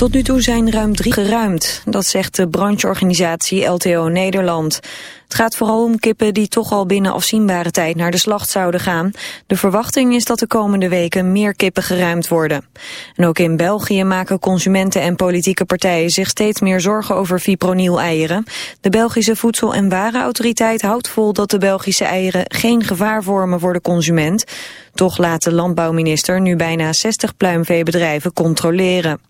Tot nu toe zijn ruim drie geruimd. Dat zegt de brancheorganisatie LTO Nederland. Het gaat vooral om kippen die toch al binnen afzienbare tijd naar de slacht zouden gaan. De verwachting is dat de komende weken meer kippen geruimd worden. En ook in België maken consumenten en politieke partijen zich steeds meer zorgen over fipronil-eieren. De Belgische Voedsel- en Warenautoriteit houdt vol dat de Belgische eieren geen gevaar vormen voor de consument. Toch laat de landbouwminister nu bijna 60 pluimveebedrijven controleren.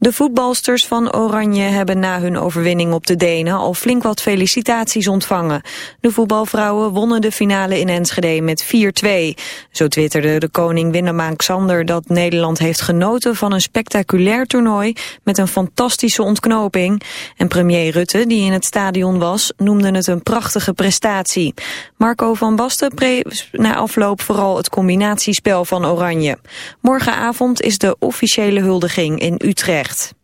De voetbalsters van Oranje hebben na hun overwinning op de Denen al flink wat felicitaties ontvangen. De voetbalvrouwen wonnen de finale in Enschede met 4-2. Zo twitterde de koning Willem-Alexander dat Nederland heeft genoten van een spectaculair toernooi met een fantastische ontknoping. En premier Rutte, die in het stadion was, noemde het een prachtige prestatie. Marco van Basten prees na afloop vooral het combinatiespel van Oranje. Morgenavond is de officiële huldiging in Utrecht. Utrecht.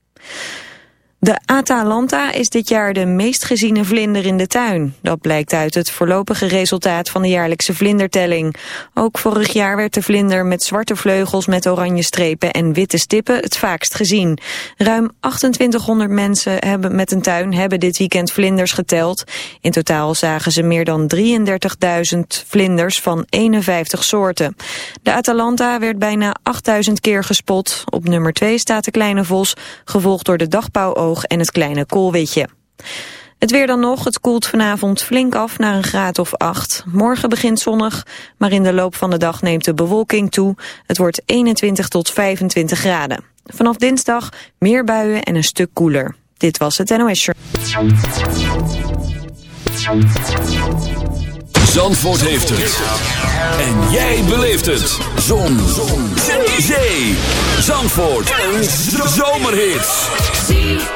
De Atalanta is dit jaar de meest geziene vlinder in de tuin. Dat blijkt uit het voorlopige resultaat van de jaarlijkse vlindertelling. Ook vorig jaar werd de vlinder met zwarte vleugels met oranje strepen en witte stippen het vaakst gezien. Ruim 2800 mensen hebben met een tuin hebben dit weekend vlinders geteld. In totaal zagen ze meer dan 33.000 vlinders van 51 soorten. De Atalanta werd bijna 8000 keer gespot. Op nummer 2 staat de kleine vos, gevolgd door de en het kleine koolwitje. Het weer dan nog, het koelt vanavond flink af naar een graad of 8. Morgen begint zonnig, maar in de loop van de dag neemt de bewolking toe. Het wordt 21 tot 25 graden. Vanaf dinsdag meer buien en een stuk koeler. Dit was het NOS Show. Zandvoort heeft het. En jij beleeft het. Zon. Zon. Zee. Zandvoort. Een zomerhit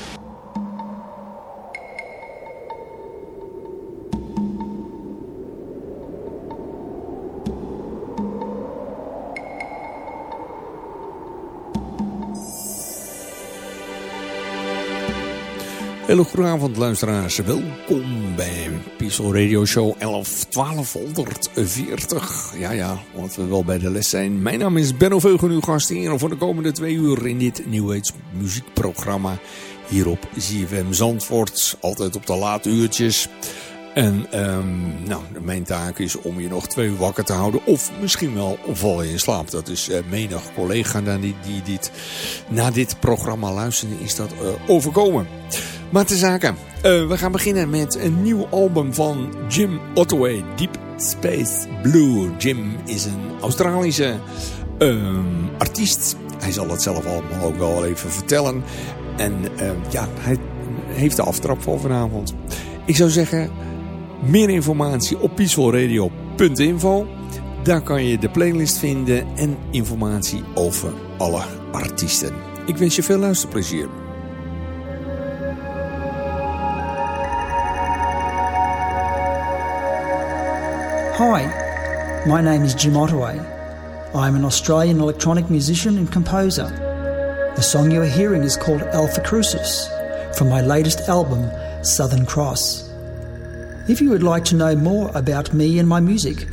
Hele goede avond luisteraars, welkom bij Peaceful Radio Show 11 1240. Ja ja, want we wel bij de les zijn. Mijn naam is Benno Veugen, uw gast hier voor de komende twee uur in dit Age muziekprogramma hier op ZFM Zandvoort. Altijd op de late uurtjes. En um, nou, mijn taak is om je nog twee uur wakker te houden. Of misschien wel vallen in slaap. Dat is uh, menig collega die, die dit, na dit programma luisteren is dat uh, overkomen. Maar te zaken. Uh, we gaan beginnen met een nieuw album van Jim Ottaway. Deep Space Blue. Jim is een Australische um, artiest. Hij zal het zelf allemaal ook wel even vertellen. En uh, ja, hij heeft de aftrap voor vanavond. Ik zou zeggen, meer informatie op peacefulradio.info. Daar kan je de playlist vinden en informatie over alle artiesten. Ik wens je veel luisterplezier. Hi, my name is Jim Ottaway. I am an Australian electronic musician and composer. The song you are hearing is called Alpha Crucis from my latest album, Southern Cross. If you would like to know more about me and my music,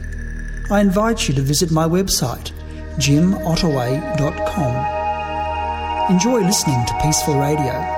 I invite you to visit my website, jimottaway.com. Enjoy listening to Peaceful Radio.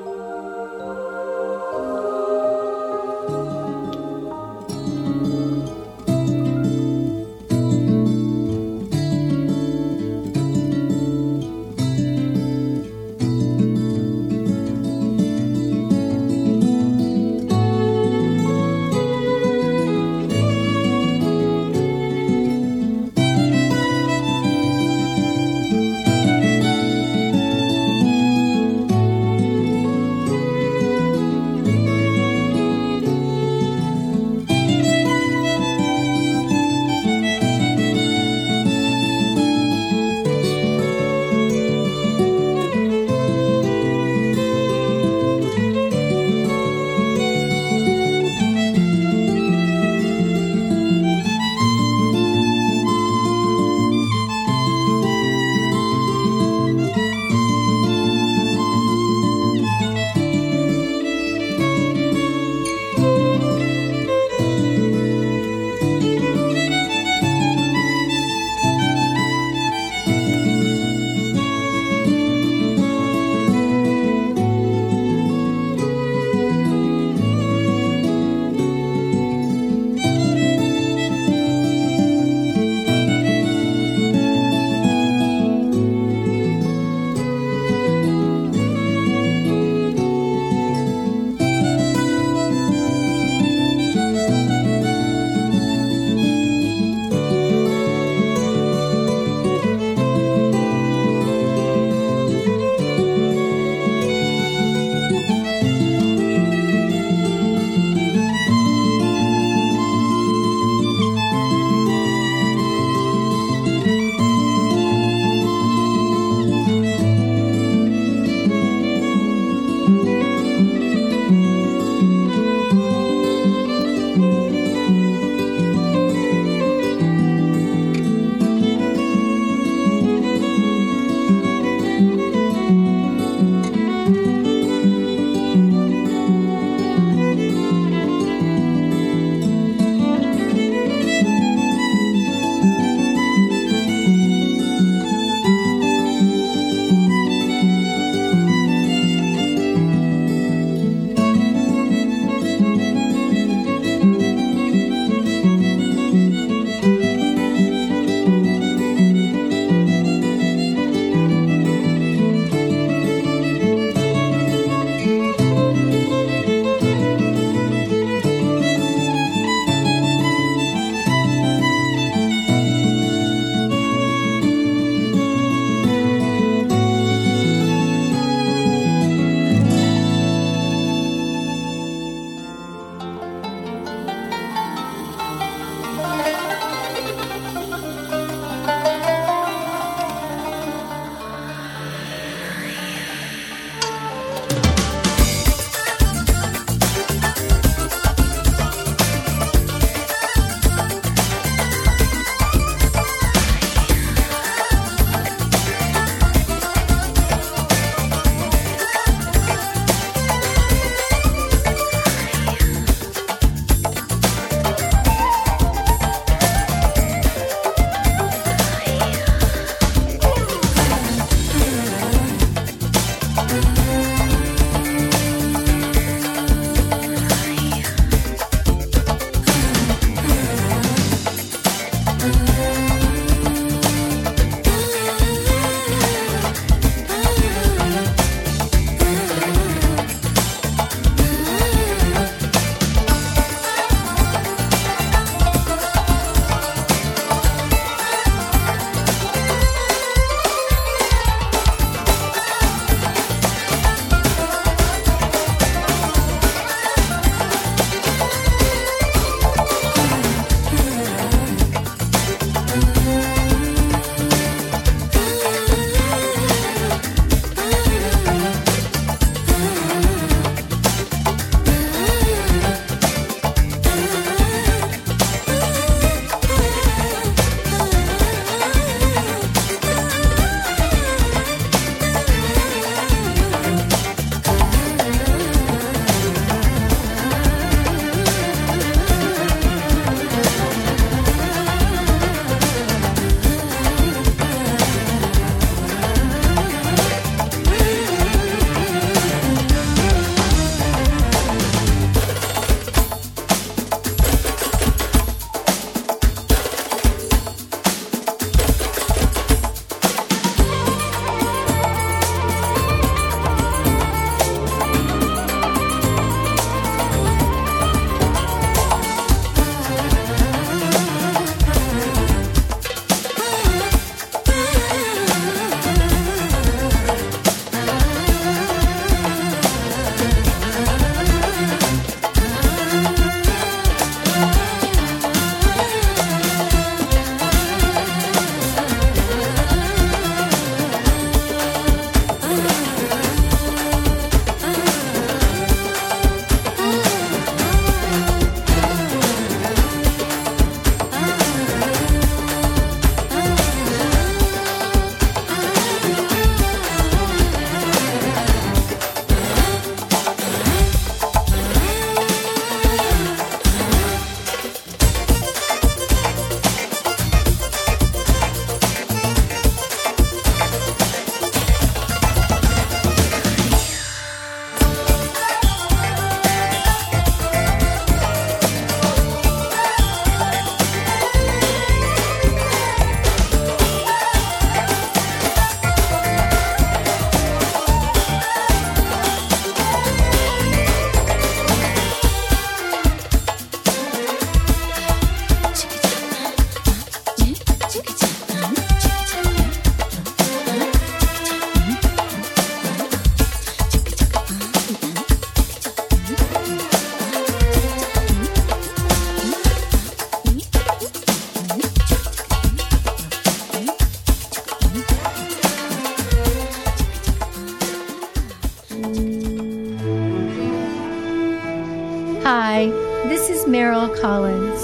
Carol Collins.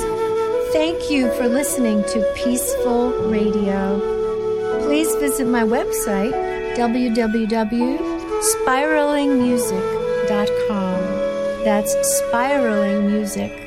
Thank you for listening to Peaceful Radio. Please visit my website, www.spiralingmusic.com. That's spiralingmusic.com.